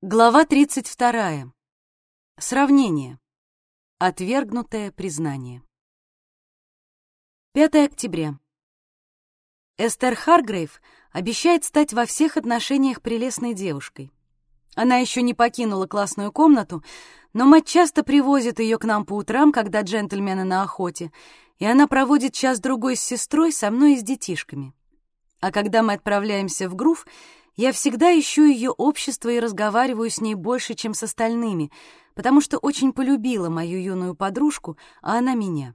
Глава 32. Сравнение. Отвергнутое признание. 5 октября. Эстер Харгрейв обещает стать во всех отношениях прелестной девушкой. Она еще не покинула классную комнату, но мать часто привозит ее к нам по утрам, когда джентльмены на охоте, и она проводит час-другой с сестрой, со мной и с детишками. А когда мы отправляемся в Грув, я всегда ищу ее общество и разговариваю с ней больше, чем с остальными, потому что очень полюбила мою юную подружку, а она меня.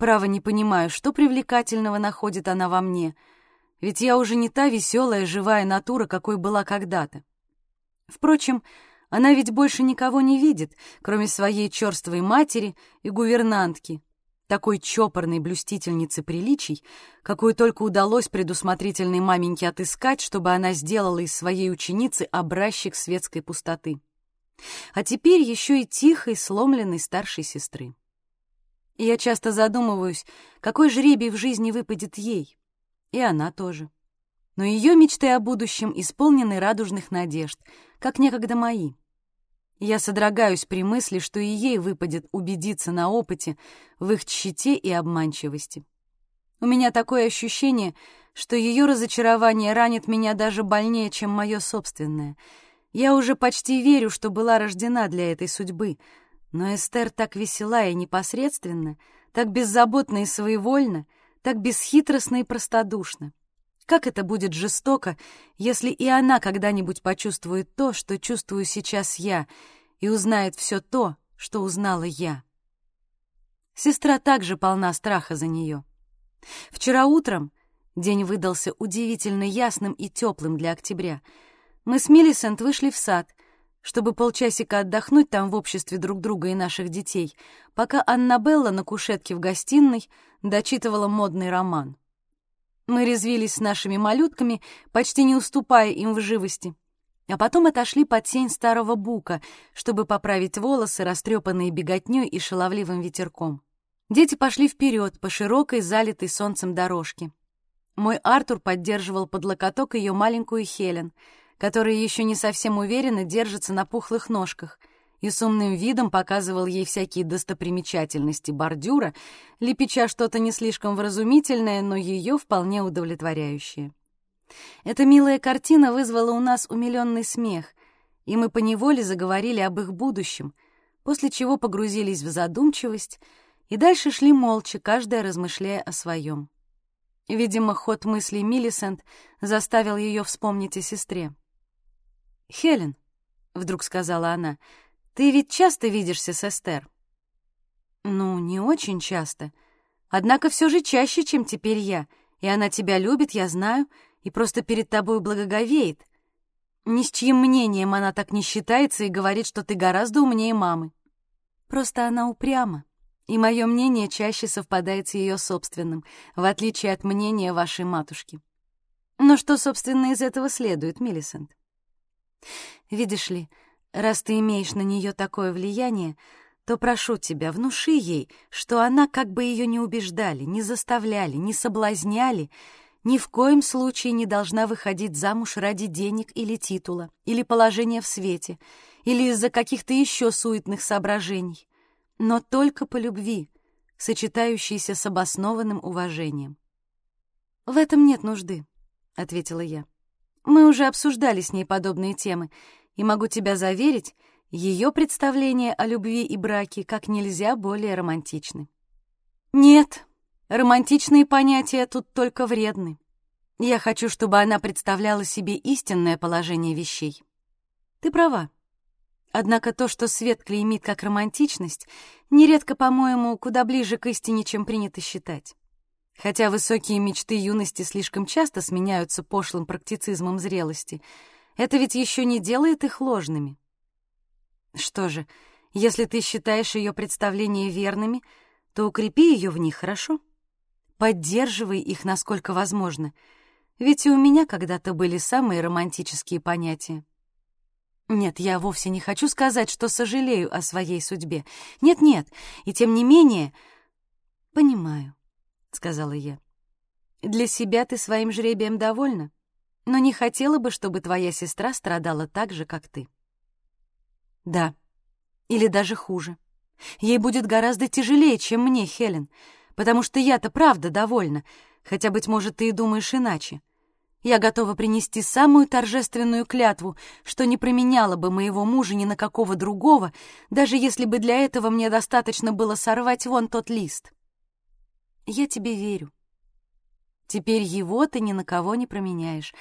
Право не понимаю, что привлекательного находит она во мне, ведь я уже не та веселая, живая натура, какой была когда-то. Впрочем, она ведь больше никого не видит, кроме своей черствой матери и гувернантки, такой чопорной блюстительницы приличий, какую только удалось предусмотрительной маменьке отыскать, чтобы она сделала из своей ученицы образчик светской пустоты. А теперь еще и тихой, сломленной старшей сестры. И я часто задумываюсь, какой жребий в жизни выпадет ей. И она тоже. Но ее мечты о будущем исполнены радужных надежд, как некогда мои. Я содрогаюсь при мысли, что и ей выпадет убедиться на опыте в их тщете и обманчивости. У меня такое ощущение, что ее разочарование ранит меня даже больнее, чем мое собственное. Я уже почти верю, что была рождена для этой судьбы, но Эстер так весела и непосредственна, так беззаботна и своевольна, так бесхитростна и простодушна. Как это будет жестоко, если и она когда-нибудь почувствует то, что чувствую сейчас я, и узнает все то, что узнала я. Сестра также полна страха за нее. Вчера утром день выдался удивительно ясным и теплым для октября. Мы с Миллисент вышли в сад, чтобы полчасика отдохнуть там в обществе друг друга и наших детей, пока Аннабелла на кушетке в гостиной дочитывала модный роман. Мы резвились с нашими малютками, почти не уступая им в живости. А потом отошли под тень старого бука, чтобы поправить волосы, растрепанные беготней и шаловливым ветерком. Дети пошли вперед по широкой, залитой солнцем дорожке. Мой Артур поддерживал под локоток ее маленькую Хелен, которая еще не совсем уверенно держится на пухлых ножках — и с умным видом показывал ей всякие достопримечательности бордюра, лепеча что-то не слишком вразумительное, но ее вполне удовлетворяющее. Эта милая картина вызвала у нас умиленный смех, и мы поневоле заговорили об их будущем, после чего погрузились в задумчивость и дальше шли молча, каждая размышляя о своем. Видимо, ход мыслей Миллисент заставил ее вспомнить о сестре. «Хелен», — вдруг сказала она, — ты ведь часто видишься с Эстер? Ну, не очень часто. Однако все же чаще, чем теперь я. И она тебя любит, я знаю, и просто перед тобой благоговеет. Ни с чьим мнением она так не считается и говорит, что ты гораздо умнее мамы. Просто она упряма, и мое мнение чаще совпадает с ее собственным, в отличие от мнения вашей матушки. Но что, собственно, из этого следует, Миллисент? Видишь ли, Раз ты имеешь на нее такое влияние, то прошу тебя, внуши ей, что она, как бы ее не убеждали, не заставляли, не соблазняли, ни в коем случае не должна выходить замуж ради денег или титула, или положения в свете, или из-за каких-то еще суетных соображений, но только по любви, сочетающейся с обоснованным уважением. «В этом нет нужды», — ответила я. «Мы уже обсуждали с ней подобные темы, и могу тебя заверить, ее представления о любви и браке как нельзя более романтичны. Нет, романтичные понятия тут только вредны. Я хочу, чтобы она представляла себе истинное положение вещей. Ты права. Однако то, что свет клеймит как романтичность, нередко, по-моему, куда ближе к истине, чем принято считать. Хотя высокие мечты юности слишком часто сменяются пошлым практицизмом зрелости — это ведь еще не делает их ложными. Что же, если ты считаешь ее представления верными, то укрепи ее в них, хорошо? Поддерживай их, насколько возможно. Ведь и у меня когда-то были самые романтические понятия. Нет, я вовсе не хочу сказать, что сожалею о своей судьбе. Нет-нет, и тем не менее... Понимаю, — сказала я. Для себя ты своим жребием довольна? Но не хотела бы, чтобы твоя сестра страдала так же, как ты. Да, или даже хуже. Ей будет гораздо тяжелее, чем мне, Хелен, потому что я-то правда довольна, хотя, быть может, ты и думаешь иначе. Я готова принести самую торжественную клятву, что не променяла бы моего мужа ни на какого другого, даже если бы для этого мне достаточно было сорвать вон тот лист. Я тебе верю. Теперь его ты ни на кого не променяешь,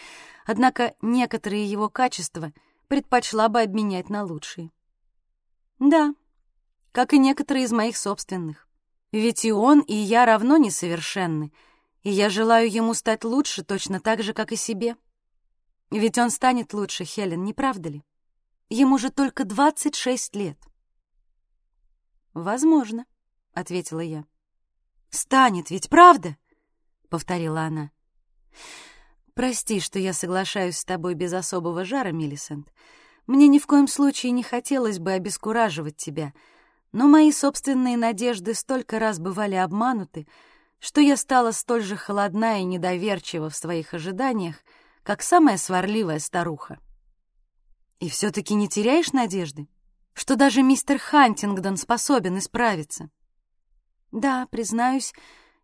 однако некоторые его качества предпочла бы обменять на лучшие. Да, как и некоторые из моих собственных. Ведь и он, и я равно несовершенны — и я желаю ему стать лучше точно так же, как и себе. Ведь он станет лучше, Хелен, не правда ли? Ему же только 26 лет. «Возможно», — ответила я. «Станет ведь, правда?» — повторила она. «Прости, что я соглашаюсь с тобой без особого жара, Миллисент. Мне ни в коем случае не хотелось бы обескураживать тебя, но мои собственные надежды столько раз бывали обмануты, что я стала столь же холодна и недоверчива в своих ожиданиях, как самая сварливая старуха. И все-таки не теряешь надежды, что даже мистер Хантингдон способен исправиться? Да, признаюсь,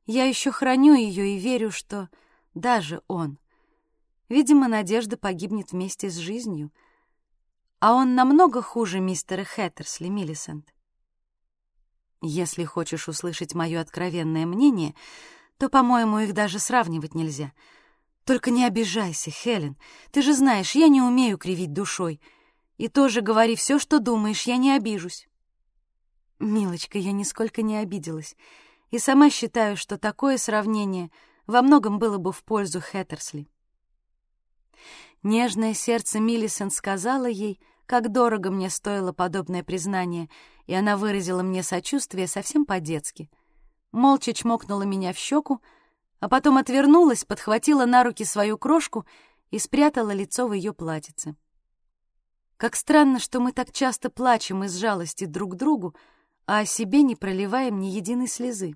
я еще храню ее и верю, что даже он. Видимо, надежда погибнет вместе с жизнью, а он намного хуже мистера Хэттерсли, Миллисент. Если хочешь услышать мое откровенное мнение, то, по-моему, их даже сравнивать нельзя. Только не обижайся, Хелен. Ты же знаешь, я не умею кривить душой. И тоже говори все, что думаешь, я не обижусь. Милочка, я нисколько не обиделась. И сама считаю, что такое сравнение во многом было бы в пользу Хэттерсли. Нежное сердце Миллисон сказала ей, как дорого мне стоило подобное признание — и она выразила мне сочувствие совсем по-детски. Молча чмокнула меня в щеку, а потом отвернулась, подхватила на руки свою крошку и спрятала лицо в ее платьице. Как странно, что мы так часто плачем из жалости друг к другу, а о себе не проливаем ни единой слезы.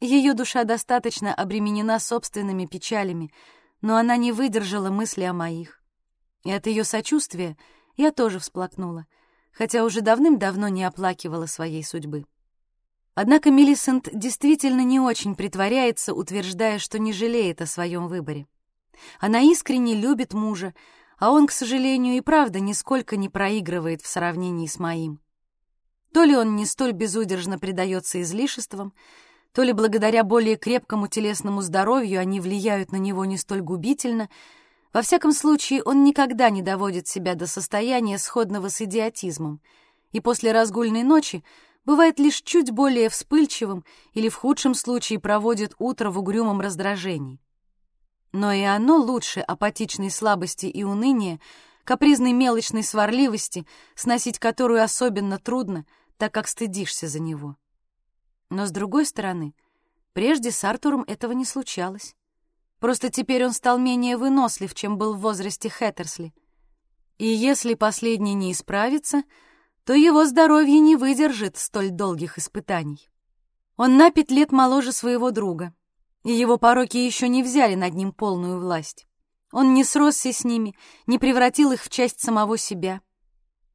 Ее душа достаточно обременена собственными печалями, но она не выдержала мысли о моих. И от ее сочувствия я тоже всплакнула — хотя уже давным-давно не оплакивала своей судьбы. Однако Миллисент действительно не очень притворяется, утверждая, что не жалеет о своем выборе. Она искренне любит мужа, а он, к сожалению, и правда нисколько не проигрывает в сравнении с моим. То ли он не столь безудержно предается излишествам, то ли благодаря более крепкому телесному здоровью они влияют на него не столь губительно — во всяком случае, он никогда не доводит себя до состояния, сходного с идиотизмом, и после разгульной ночи бывает лишь чуть более вспыльчивым или в худшем случае проводит утро в угрюмом раздражении. Но и оно лучше апатичной слабости и уныния, капризной мелочной сварливости, сносить которую особенно трудно, так как стыдишься за него. Но, с другой стороны, прежде с Артуром этого не случалось. Просто теперь он стал менее вынослив, чем был в возрасте Хэттерсли. И если последний не исправится, то его здоровье не выдержит столь долгих испытаний. Он на пять лет моложе своего друга, и его пороки еще не взяли над ним полную власть. Он не сросся с ними, не превратил их в часть самого себя.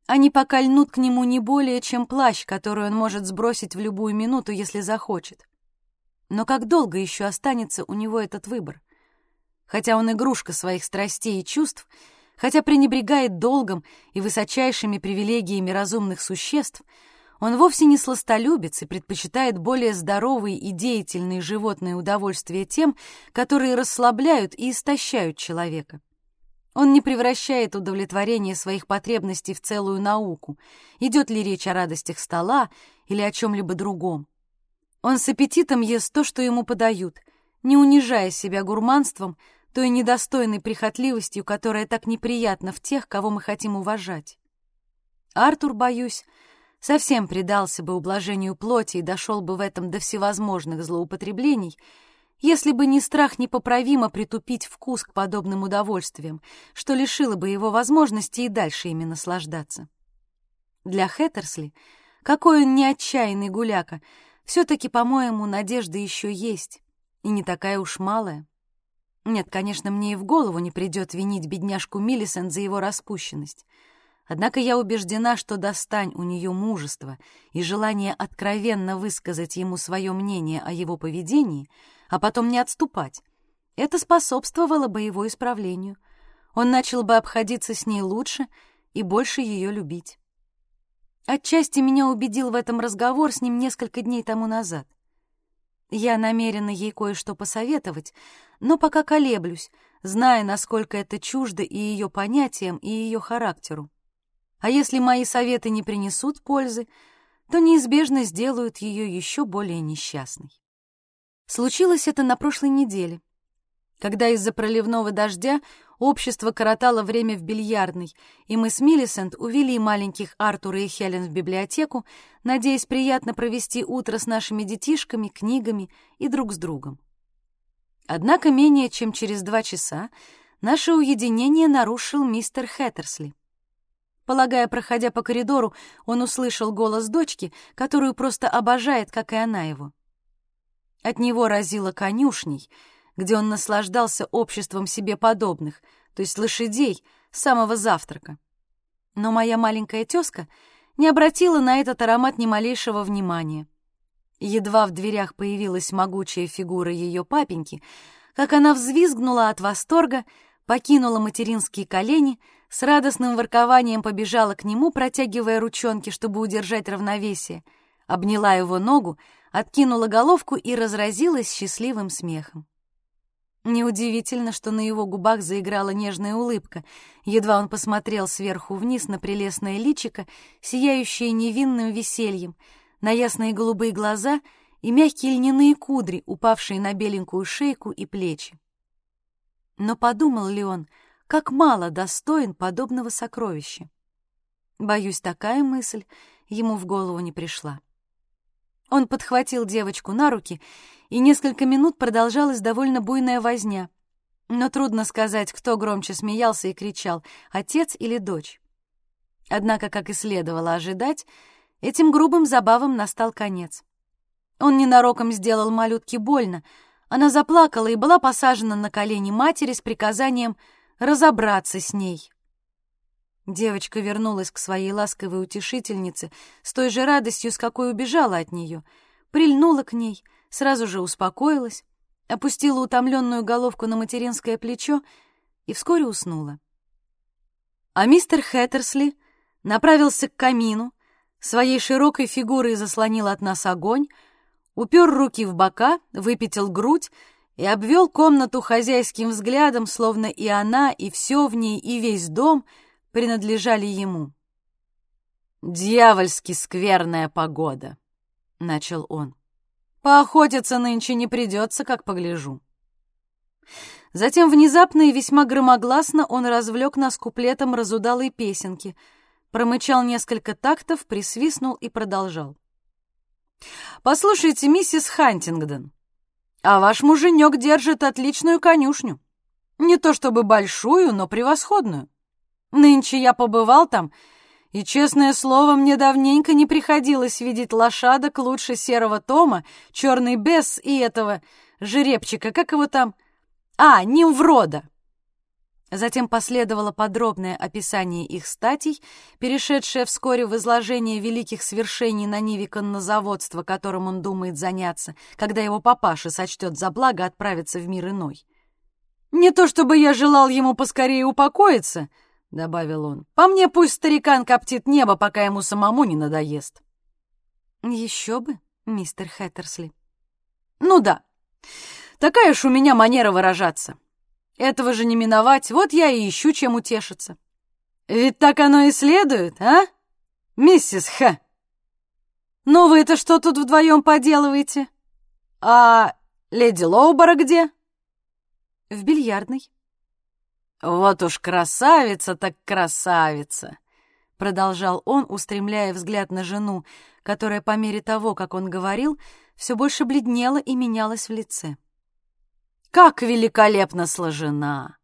Они пока льнут к нему не более, чем плащ, который он может сбросить в любую минуту, если захочет. Но как долго еще останется у него этот выбор? хотя он игрушка своих страстей и чувств, хотя пренебрегает долгом и высочайшими привилегиями разумных существ, он вовсе не сластолюбец и предпочитает более здоровые и деятельные животные удовольствия тем, которые расслабляют и истощают человека. Он не превращает удовлетворение своих потребностей в целую науку, идет ли речь о радостях стола или о чем-либо другом. Он с аппетитом ест то, что ему подают, не унижая себя гурманством, той недостойной прихотливостью, которая так неприятна в тех, кого мы хотим уважать. Артур, боюсь, совсем предался бы ублажению плоти и дошел бы в этом до всевозможных злоупотреблений, если бы не страх непоправимо притупить вкус к подобным удовольствиям, что лишило бы его возможности и дальше ими наслаждаться. Для Хэттерсли, какой он не отчаянный гуляка, все-таки, по-моему, надежда еще есть, и не такая уж малая. Нет, конечно, мне и в голову не придет винить бедняжку Миллисент за его распущенность. Однако я убеждена, что достань у нее мужество и желание откровенно высказать ему свое мнение о его поведении, а потом не отступать, это способствовало бы его исправлению. Он начал бы обходиться с ней лучше и больше ее любить. Отчасти меня убедил в этом разговор с ним несколько дней тому назад. Я намерена ей кое-что посоветовать, но пока колеблюсь, зная, насколько это чуждо и ее понятиям, и ее характеру. А если мои советы не принесут пользы, то неизбежно сделают ее еще более несчастной. Случилось это на прошлой неделе, когда из-за проливного дождя общество коротало время в бильярдной, и мы с Миллисент увели маленьких Артура и Хелен в библиотеку, надеясь приятно провести утро с нашими детишками, книгами и друг с другом. Однако менее чем через два часа наше уединение нарушил мистер Хэттерсли. Полагая, проходя по коридору, он услышал голос дочки, которую просто обожает, как и она его. От него разило конюшней — где он наслаждался обществом себе подобных, то есть лошадей, с самого завтрака. Но моя маленькая тезка не обратила на этот аромат ни малейшего внимания. Едва в дверях появилась могучая фигура ее папеньки, как она взвизгнула от восторга, покинула материнские колени, с радостным воркованием побежала к нему, протягивая ручонки, чтобы удержать равновесие, обняла его ногу, откинула головку и разразилась счастливым смехом. Неудивительно, что на его губах заиграла нежная улыбка, едва он посмотрел сверху вниз на прелестное личико, сияющее невинным весельем, на ясные голубые глаза и мягкие льняные кудри, упавшие на беленькую шейку и плечи. Но подумал ли он, как мало достоин подобного сокровища? Боюсь, такая мысль ему в голову не пришла. Он подхватил девочку на руки, и несколько минут продолжалась довольно буйная возня. Но трудно сказать, кто громче смеялся и кричал, отец или дочь. Однако, как и следовало ожидать, этим грубым забавам настал конец. Он ненароком сделал малютке больно, она заплакала и была посажена на колени матери с приказанием разобраться с ней. Девочка вернулась к своей ласковой утешительнице с той же радостью, с какой убежала от нее, прильнула к ней, сразу же успокоилась, опустила утомленную головку на материнское плечо и вскоре уснула. А мистер Хэттерсли направился к камину, своей широкой фигурой заслонил от нас огонь, упер руки в бока, выпятил грудь и обвел комнату хозяйским взглядом, словно и она, и все в ней, и весь дом — принадлежали ему. «Дьявольски скверная погода», — начал он. «Поохотиться нынче не придется, как погляжу». Затем внезапно и весьма громогласно он развлек нас куплетом разудалой песенки, промычал несколько тактов, присвистнул и продолжал. «Послушайте, миссис Хантингдон, а ваш муженек держит отличную конюшню. Не то чтобы большую, но превосходную. Нынче я побывал там, и, честное слово, мне давненько не приходилось видеть лошадок лучше серого Тома, черный бес и этого жеребчика, как его там? А, Нимврода. Затем последовало подробное описание их статей, перешедшее вскоре в изложение великих свершений на ниве коннозаводства, которым он думает заняться, когда его папаша сочтет за благо отправиться в мир иной. Не то чтобы я желал ему поскорее упокоиться —— добавил он. «По мне пусть старикан коптит небо, пока ему самому не надоест». «Еще бы, мистер Хэттерсли». «Ну да, такая уж у меня манера выражаться. Этого же не миновать, вот я и ищу, чем утешиться. Ведь так оно и следует, а, миссис Х?» «Ну вы-то что тут вдвоем поделываете? А леди Лоубора где?» «В бильярдной». «Вот уж красавица так красавица!» — продолжал он, устремляя взгляд на жену, которая по мере того, как он говорил, все больше бледнела и менялась в лице. «Как великолепно сложена!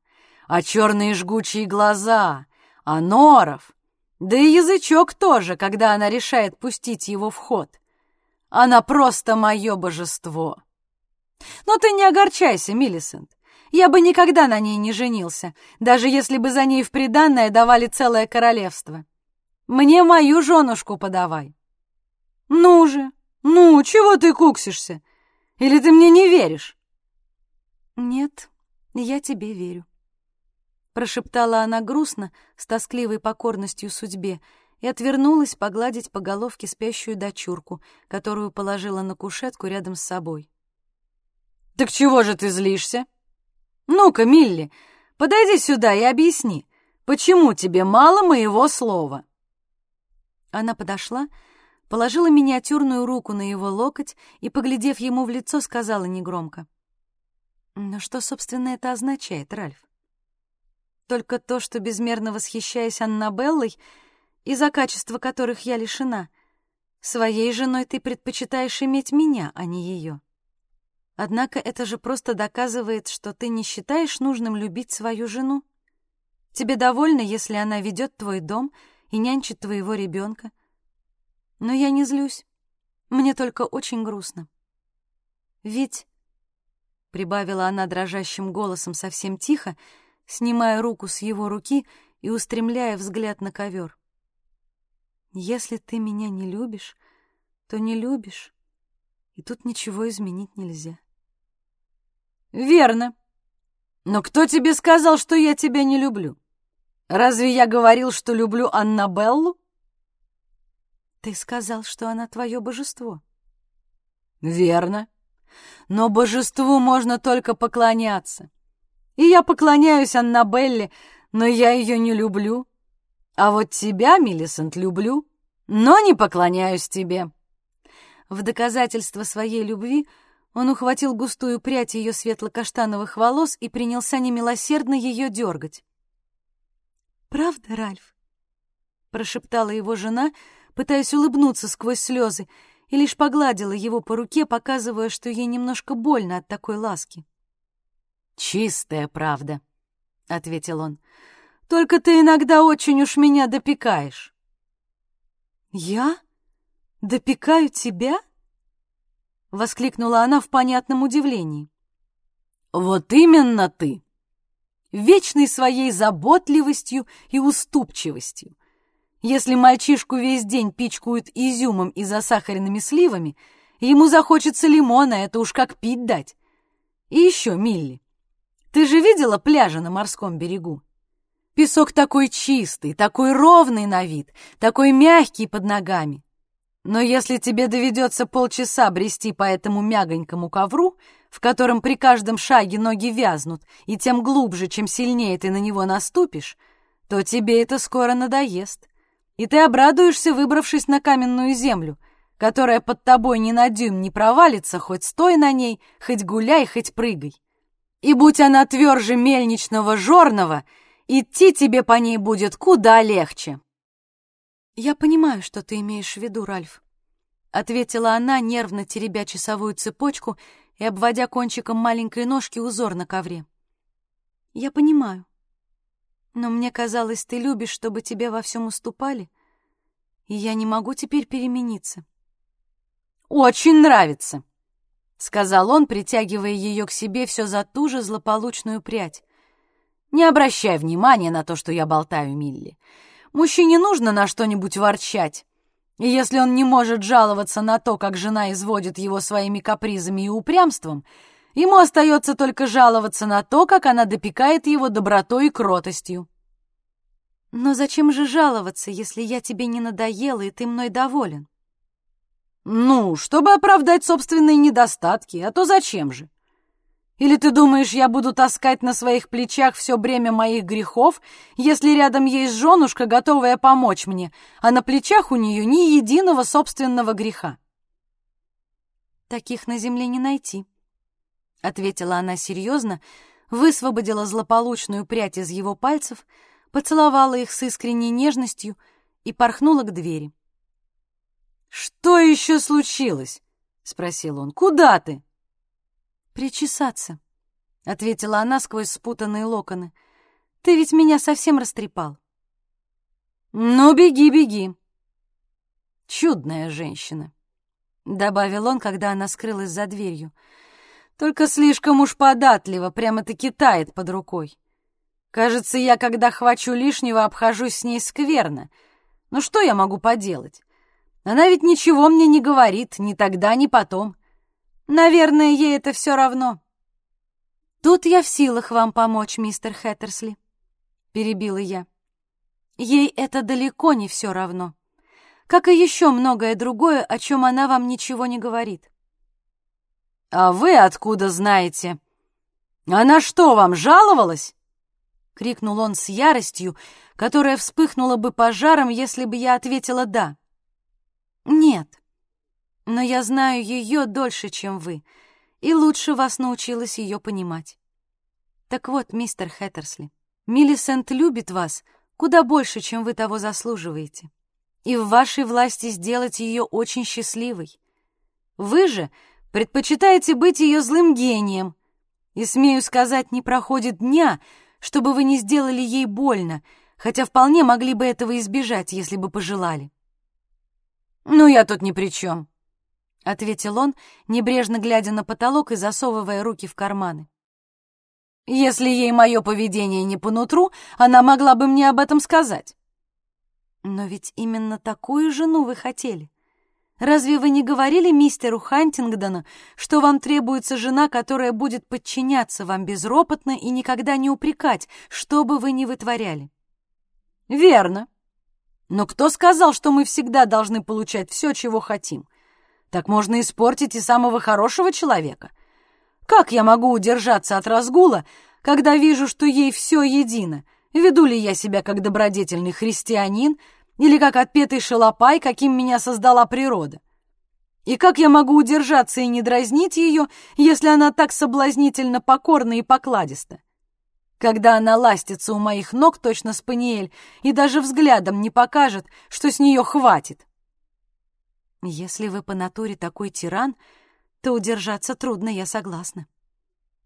А черные жгучие глаза! А норов! Да и язычок тоже, когда она решает пустить его в ход! Она просто мое божество!» «Но ты не огорчайся, Миллисент. Я бы никогда на ней не женился, даже если бы за ней в приданное давали целое королевство. Мне мою женушку подавай. Ну же, ну, чего ты куксишься? Или ты мне не веришь? Нет, я тебе верю. Прошептала она грустно, с тоскливой покорностью судьбе, и отвернулась погладить по головке спящую дочурку, которую положила на кушетку рядом с собой. «Так чего же ты злишься? Ну-ка, Милли, подойди сюда и объясни, почему тебе мало моего слова?» Она подошла, положила миниатюрную руку на его локоть и, поглядев ему в лицо, сказала негромко. «Но что, собственно, это означает, Ральф? Только то, что, безмерно восхищаясь Аннабеллой, из-за качества которых я лишена, своей женой ты предпочитаешь иметь меня, а не ее. Однако это же просто доказывает, что ты не считаешь нужным любить свою жену. Тебе довольно, если она ведет твой дом и нянчит твоего ребенка. Но я не злюсь. Мне только очень грустно. Ведь, — прибавила она дрожащим голосом совсем тихо, снимая руку с его руки и устремляя взгляд на ковер. Если ты меня не любишь, то не любишь, и тут ничего изменить нельзя. Верно. Но кто тебе сказал, что я тебя не люблю? Разве я говорил, что люблю Аннабеллу? Ты сказал, что она твое божество. Верно. Но божеству можно только поклоняться. И я поклоняюсь Аннабелле, но я ее не люблю. А вот тебя, Миллисент, люблю, но не поклоняюсь тебе. В доказательство своей любви он ухватил густую прядь ее светло-каштановых волос и принялся немилосердно ее дергать. «Правда, Ральф?» — прошептала его жена, пытаясь улыбнуться сквозь слезы, и лишь погладила его по руке, показывая, что ей немножко больно от такой ласки. «Чистая правда», — ответил он. «Только ты иногда очень уж меня допекаешь». «Я? Допекаю тебя?» — воскликнула она в понятном удивлении. «Вот именно ты!» вечной своей заботливостью и уступчивостью. Если мальчишку весь день пичкают изюмом и засахаренными сливами, ему захочется лимона, это уж как пить дать. И еще, Милли, ты же видела пляжи на морском берегу? Песок такой чистый, такой ровный на вид, такой мягкий под ногами. Но если тебе доведется полчаса брести по этому мягонькому ковру, в котором при каждом шаге ноги вязнут, и тем глубже, чем сильнее ты на него наступишь, то тебе это скоро надоест. И ты обрадуешься, выбравшись на каменную землю, которая под тобой ни на дюйм не провалится, хоть стой на ней, хоть гуляй, хоть прыгай. И будь она тверже мельничного жорного, идти тебе по ней будет куда легче. «Я понимаю, что ты имеешь в виду, Ральф», — ответила она, нервно теребя часовую цепочку и обводя кончиком маленькой ножки узор на ковре. «Я понимаю. Но мне казалось, ты любишь, чтобы тебе во всем уступали, и я не могу теперь перемениться». «Очень нравится», — сказал он, притягивая ее к себе все за ту же злополучную прядь. «Не обращай внимания на то, что я болтаю, Милли. Мужчине нужно на что-нибудь ворчать, и если он не может жаловаться на то, как жена изводит его своими капризами и упрямством, ему остается только жаловаться на то, как она допекает его добротой и кротостью. Но зачем же жаловаться, если я тебе не надоела и ты мной доволен? Ну, чтобы оправдать собственные недостатки, а то зачем же? Или ты думаешь, я буду таскать на своих плечах все бремя моих грехов, если рядом есть женушка, готовая помочь мне, а на плечах у нее ни единого собственного греха? Таких на земле не найти, — ответила она серьезно, высвободила злополучную прядь из его пальцев, поцеловала их с искренней нежностью и порхнула к двери. «Что еще случилось?» — спросил он. «Куда ты?» «Причесаться», — ответила она сквозь спутанные локоны. «Ты ведь меня совсем растрепал». «Ну, беги, беги». «Чудная женщина», — добавил он, когда она скрылась за дверью. «Только слишком уж податливо, прямо-таки тает под рукой. Кажется, я, когда хвачу лишнего, обхожусь с ней скверно, Ну что я могу поделать? Она ведь ничего мне не говорит, ни тогда, ни потом. Наверное, ей это все равно. Тут я в силах вам помочь, мистер Хэттерсли, перебила я. Ей это далеко не все равно. Как и еще многое другое, о чем она вам ничего не говорит. «А вы откуда знаете? Она что, вам жаловалась?» — крикнул он с яростью, которая вспыхнула бы пожаром, если бы я ответила «да». «Нет, но я знаю ее дольше, чем вы, и лучше вас научилась ее понимать. Так вот, мистер Хэттерсли, Миллисент любит вас куда больше, чем вы того заслуживаете, и в вашей власти сделать ее очень счастливой. Вы же предпочитаете быть ее злым гением, и, смею сказать, не проходит дня, чтобы вы не сделали ей больно, хотя вполне могли бы этого избежать, если бы пожелали. «Ну, я тут ни при чем», — ответил он, небрежно глядя на потолок и засовывая руки в карманы. «Если ей мое поведение не по нутру, она могла бы мне об этом сказать». «Но ведь именно такую жену вы хотели. Разве вы не говорили мистеру Хантингдону, что вам требуется жена, которая будет подчиняться вам безропотно и никогда не упрекать, что бы вы ни вытворяли?» «Верно. Но кто сказал, что мы всегда должны получать все, чего хотим? Так можно испортить и самого хорошего человека. Как я могу удержаться от разгула, когда вижу, что ей все едино? Веду ли я себя как добродетельный христианин или как отпетый шалопай, каким меня создала природа? И как я могу удержаться и не дразнить ее, если она так соблазнительно покорна и покладиста? Когда она ластится у моих ног, точно спаниель, и даже взглядом не покажет, что с нее хватит. Если вы по натуре такой тиран, то удержаться трудно, я согласна.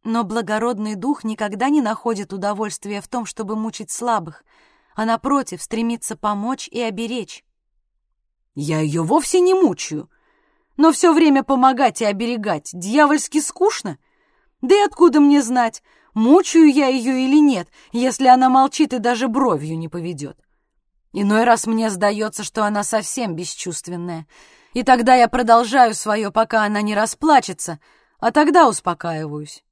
Но благородный дух никогда не находит удовольствия в том, чтобы мучить слабых, а, напротив, стремится помочь и оберечь. Я ее вовсе не мучаю, но все время помогать и оберегать дьявольски скучно. Да и откуда мне знать, мучаю я ее или нет, если она молчит и даже бровью не поведет? Иной раз мне сдается, что она совсем бесчувственная — и тогда я продолжаю свое, пока она не расплачется, а тогда успокаиваюсь.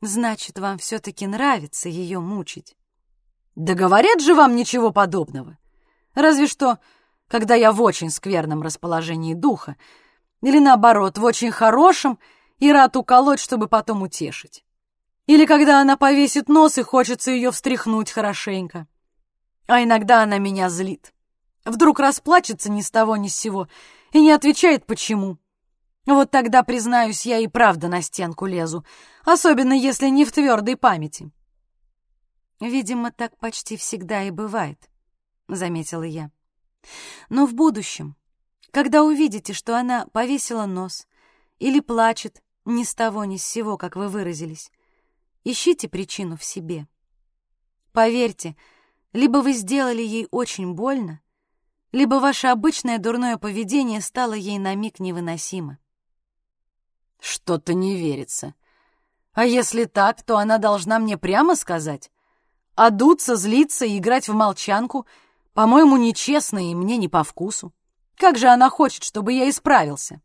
Значит, вам все-таки нравится ее мучить. Да говорят же вам ничего подобного. Разве что, когда я в очень скверном расположении духа, или наоборот, в очень хорошем и рад уколоть, чтобы потом утешить. Или когда она повесит нос и хочется ее встряхнуть хорошенько. А иногда она меня злит. Вдруг расплачется ни с того ни с сего и не отвечает почему. Вот тогда, признаюсь, я и правда на стенку лезу, особенно если не в твердой памяти. «Видимо, так почти всегда и бывает», — заметила я. «Но в будущем, когда увидите, что она повесила нос или плачет ни с того ни с сего, как вы выразились, ищите причину в себе. Поверьте, либо вы сделали ей очень больно, либо ваше обычное дурное поведение стало ей на миг невыносимо. Что-то не верится. А если так, то она должна мне прямо сказать? А дуться, злиться и играть в молчанку, по-моему, нечестно и мне не по вкусу. Как же она хочет, чтобы я исправился?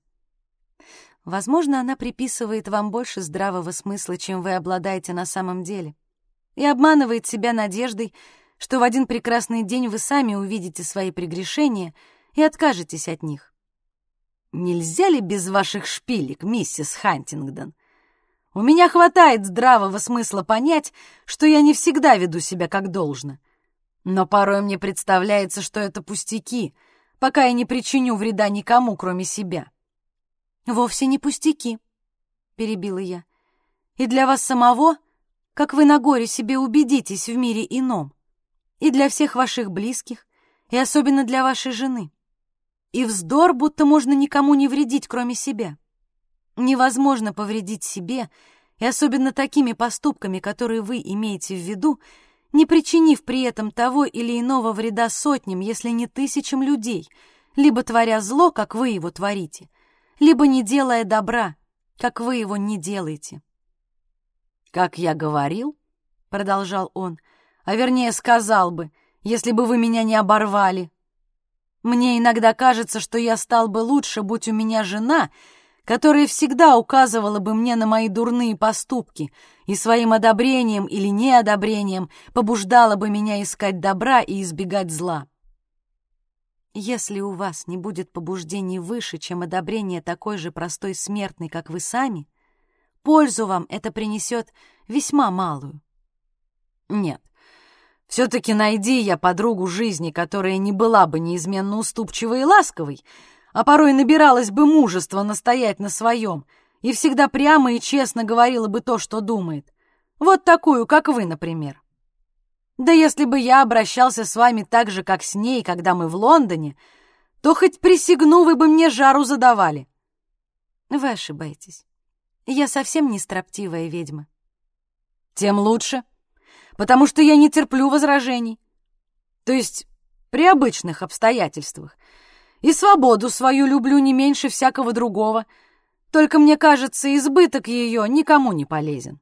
Возможно, она приписывает вам больше здравого смысла, чем вы обладаете на самом деле, и обманывает себя надеждой, что в один прекрасный день вы сами увидите свои прегрешения и откажетесь от них. Нельзя ли без ваших шпилек, миссис Хантингдон? У меня хватает здравого смысла понять, что я не всегда веду себя как должно. Но порой мне представляется, что это пустяки, пока я не причиню вреда никому, кроме себя. «Вовсе не пустяки», — перебила я. «И для вас самого, как вы на горе себе убедитесь в мире ином и для всех ваших близких, и особенно для вашей жены. И вздор, будто можно никому не вредить, кроме себя. Невозможно повредить себе, и особенно такими поступками, которые вы имеете в виду, не причинив при этом того или иного вреда сотням, если не тысячам людей, либо творя зло, как вы его творите, либо не делая добра, как вы его не делаете. «Как я говорил», — продолжал он, — а вернее сказал бы, если бы вы меня не оборвали. Мне иногда кажется, что я стал бы лучше, будь у меня жена, которая всегда указывала бы мне на мои дурные поступки и своим одобрением или неодобрением побуждала бы меня искать добра и избегать зла. Если у вас не будет побуждений выше, чем одобрение такой же простой смертной, как вы сами, пользу вам это принесет весьма малую. Нет, все-таки найди я подругу жизни, которая не была бы неизменно уступчивой и ласковой, а порой набиралась бы мужества настоять на своем и всегда прямо и честно говорила бы то, что думает. Вот такую, как вы, например. Да если бы я обращался с вами так же, как с ней, когда мы в Лондоне, то хоть присягну, вы бы мне жару задавали. Вы ошибаетесь. Я совсем не строптивая ведьма. Тем лучше потому что я не терплю возражений. То есть при обычных обстоятельствах. И свободу свою люблю не меньше всякого другого. Только мне кажется, избыток ее никому не полезен.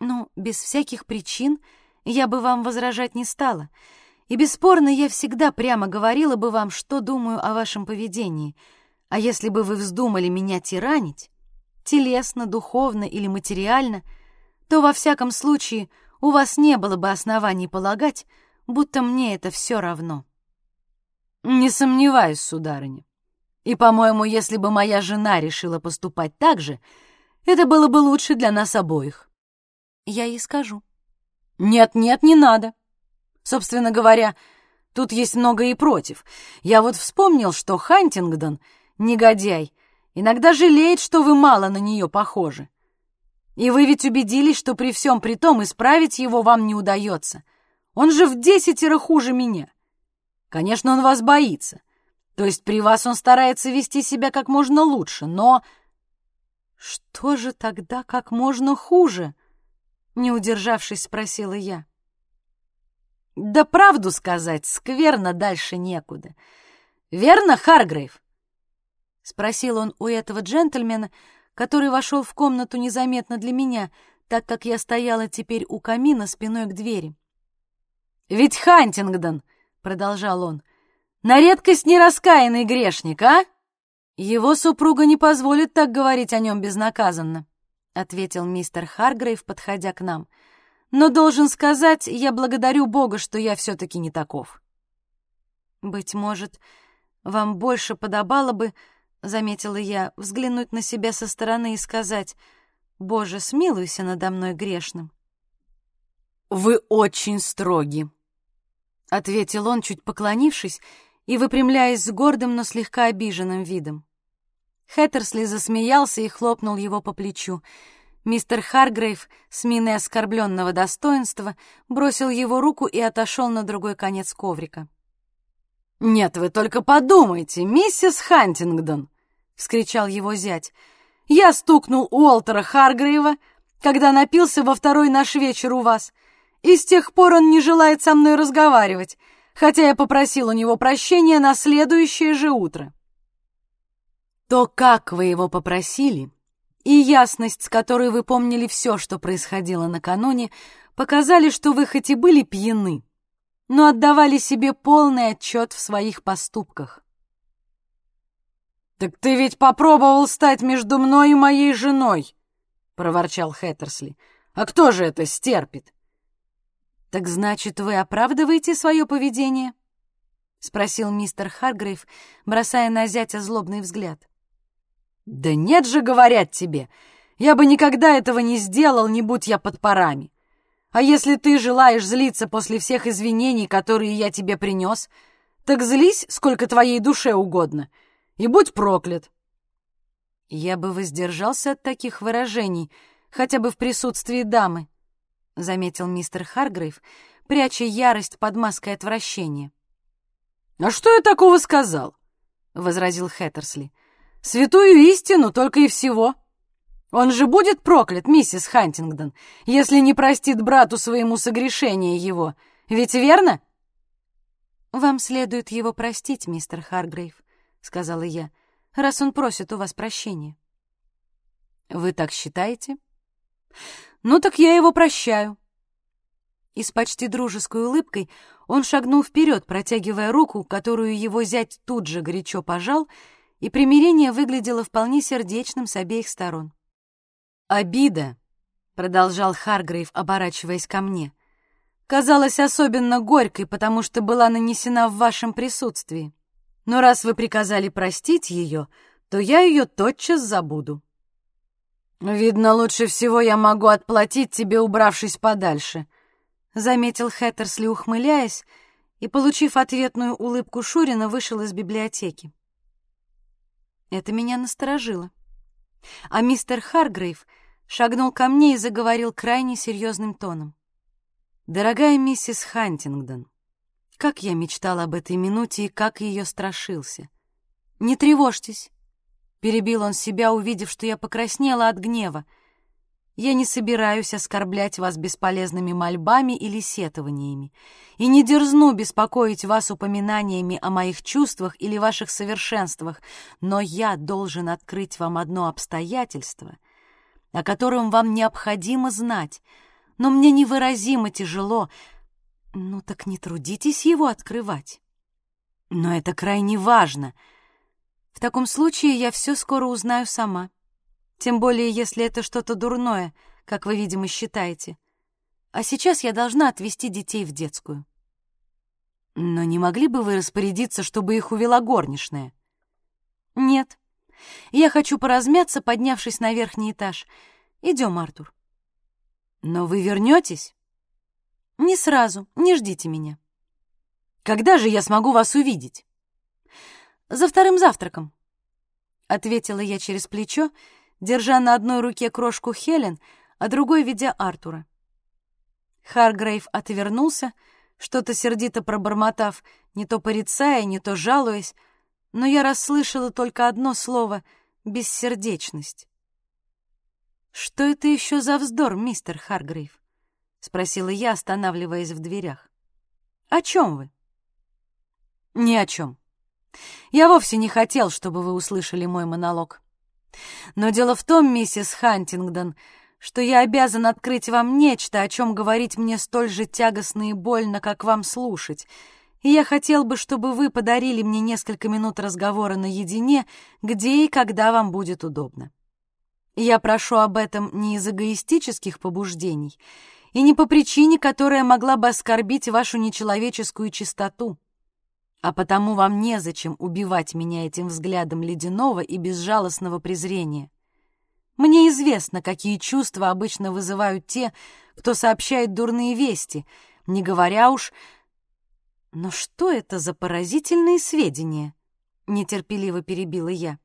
Ну, без всяких причин я бы вам возражать не стала. И бесспорно, я всегда прямо говорила бы вам, что думаю о вашем поведении. А если бы вы вздумали меня тиранить, телесно, духовно или материально, то во всяком случае — у вас не было бы оснований полагать, будто мне это все равно. Не сомневаюсь, сударыня. И, по-моему, если бы моя жена решила поступать так же, это было бы лучше для нас обоих. Я ей скажу. Нет, нет, не надо. Собственно говоря, тут есть много и против. Я вот вспомнил, что Хантингдон, негодяй, иногда жалеет, что вы мало на нее похожи. И вы ведь убедились, что при всем при том исправить его вам не удается. Он же в десятеро хуже меня. Конечно, он вас боится. То есть при вас он старается вести себя как можно лучше, но... Что же тогда как можно хуже? Не удержавшись, спросила я. Да правду сказать, скверно дальше некуда. Верно, Харгрейв? Спросил он у этого джентльмена, который вошел в комнату незаметно для меня, так как я стояла теперь у камина спиной к двери. «Ведь Хантингдон», — продолжал он, — «на редкость нераскаянный грешник, а?» «Его супруга не позволит так говорить о нем безнаказанно», — ответил мистер Харгрейв, подходя к нам. «Но, должен сказать, я благодарю Бога, что я все-таки не таков». «Быть может, вам больше подобало бы заметила я, взглянуть на себя со стороны и сказать, «Боже, смилуйся надо мной грешным». «Вы очень строги», — ответил он, чуть поклонившись и выпрямляясь с гордым, но слегка обиженным видом. Хэттерсли засмеялся и хлопнул его по плечу. Мистер Харгрейв с миной оскорбленного достоинства бросил его руку и отошел на другой конец коврика. «Нет, вы только подумайте, миссис Хантингдон!» — вскричал его зять. «Я стукнул Уолтера Харгрейва, когда напился во второй наш вечер у вас, и с тех пор он не желает со мной разговаривать, хотя я попросил у него прощения на следующее же утро». То, как вы его попросили, и ясность, с которой вы помнили все, что происходило накануне, показали, что вы хоть и были пьяны, но отдавали себе полный отчет в своих поступках. «Так ты ведь попробовал стать между мной и моей женой!» — проворчал Хэттерсли. «А кто же это стерпит?» «Так значит, вы оправдываете свое поведение?» — спросил мистер Харгрейв, бросая на зятя злобный взгляд. «Да нет же, говорят тебе! Я бы никогда этого не сделал, не будь я под парами. А если ты желаешь злиться после всех извинений, которые я тебе принес, так злись, сколько твоей душе угодно, и будь проклят. Я бы воздержался от таких выражений, хотя бы в присутствии дамы, заметил мистер Харгрейв, пряча ярость под маской отвращения. А что я такого сказал? возразил Хэттерсли. Святую истину только и всего. Он же будет проклят, миссис Хантингдон, если не простит брату своему согрешение его. Ведь верно? Вам следует его простить, мистер Харгрейв, сказала я, раз он просит у вас прощения. Вы так считаете? Ну так я его прощаю. И с почти дружеской улыбкой он шагнул вперед, протягивая руку, которую его зять тут же горячо пожал, и примирение выглядело вполне сердечным с обеих сторон. «Обида», — продолжал Харгрейв, оборачиваясь ко мне, — «казалась особенно горькой, потому что была нанесена в вашем присутствии. Но раз вы приказали простить ее, то я ее тотчас забуду». «Видно, лучше всего я могу отплатить тебе, убравшись подальше», — заметил Хэттерсли, ухмыляясь, и, получив ответную улыбку Шурина, вышел из библиотеки. Это меня насторожило. А мистер Харгрейв шагнул ко мне и заговорил крайне серьезным тоном. «Дорогая миссис Хантингдон, как я мечтал об этой минуте и как ее страшился! Не тревожьтесь!» Перебил он себя, увидев, что я покраснела от гнева — я не собираюсь оскорблять вас бесполезными мольбами или сетованиями, и не дерзну беспокоить вас упоминаниями о моих чувствах или ваших совершенствах, но я должен открыть вам одно обстоятельство, о котором вам необходимо знать, но мне невыразимо тяжело. Ну так не трудитесь его открывать. Но это крайне важно. В таком случае я все скоро узнаю сама. Тем более, если это что-то дурное, как вы, видимо, считаете. А сейчас я должна отвезти детей в детскую. Но не могли бы вы распорядиться, чтобы их увела горничная? Нет. Я хочу поразмяться, поднявшись на верхний этаж. Идем, Артур. Но вы вернетесь? Не сразу, не ждите меня. Когда же я смогу вас увидеть? За вторым завтраком, — ответила я через плечо, — держа на одной руке крошку Хелен, а другой ведя Артура. Харгрейв отвернулся, что-то сердито пробормотав, не то порицая, не то жалуясь, но я расслышала только одно слово — бессердечность. «Что это еще за вздор, мистер Харгрейв?» — спросила я, останавливаясь в дверях. «О чем вы?» «Ни о чем. Я вовсе не хотел, чтобы вы услышали мой монолог. Но дело в том, миссис Хантингдон, что я обязан открыть вам нечто, о чем говорить мне столь же тягостно и больно, как вам слушать. И я хотел бы, чтобы вы подарили мне несколько минут разговора наедине, где и когда вам будет удобно. Я прошу об этом не из эгоистических побуждений и не по причине, которая могла бы оскорбить вашу нечеловеческую чистоту а потому вам незачем убивать меня этим взглядом ледяного и безжалостного презрения. Мне известно, какие чувства обычно вызывают те, кто сообщает дурные вести, не говоря уж... Но что это за поразительные сведения? Нетерпеливо перебила я.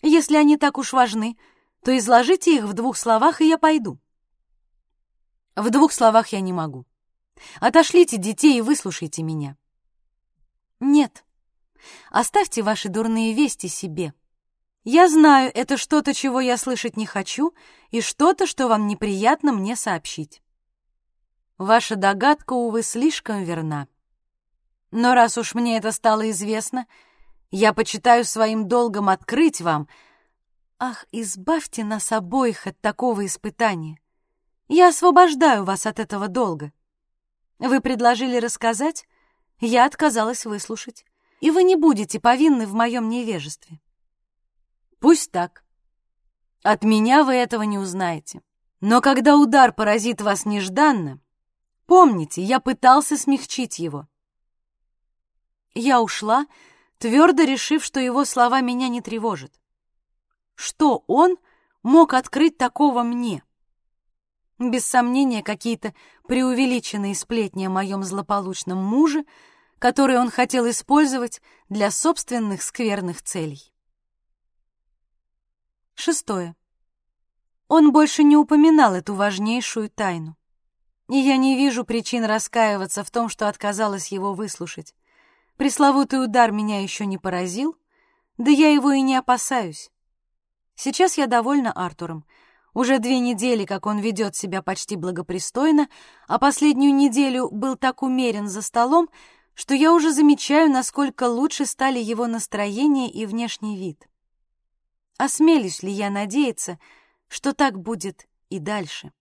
Если они так уж важны, то изложите их в двух словах, и я пойду. В двух словах я не могу. Отошлите детей и выслушайте меня. Нет, оставьте ваши дурные вести себе. Я знаю, это что-то, чего я слышать не хочу, и что-то, что вам неприятно мне сообщить. Ваша догадка, увы, слишком верна. Но раз уж мне это стало известно, я почитаю своим долгом открыть вам. Ах, избавьте нас обоих от такого испытания. Я освобождаю вас от этого долга. Вы предложили рассказать, я отказалась выслушать, и вы не будете повинны в моем невежестве. Пусть так. От меня вы этого не узнаете. Но когда удар поразит вас нежданно, помните, я пытался смягчить его. Я ушла, твердо решив, что его слова меня не тревожат. Что он мог открыть такого мне? Без сомнения, какие-то преувеличенные сплетни о моем злополучном муже, которые он хотел использовать для собственных скверных целей. Шестое. Он больше не упоминал эту важнейшую тайну. И я не вижу причин раскаиваться в том, что отказалась его выслушать. Пресловутый удар меня еще не поразил, да я его и не опасаюсь. Сейчас я довольна Артуром — уже две недели, как он ведет себя почти благопристойно, а последнюю неделю был так умерен за столом, что я уже замечаю, насколько лучше стали его настроение и внешний вид. Осмелюсь ли я надеяться, что так будет и дальше?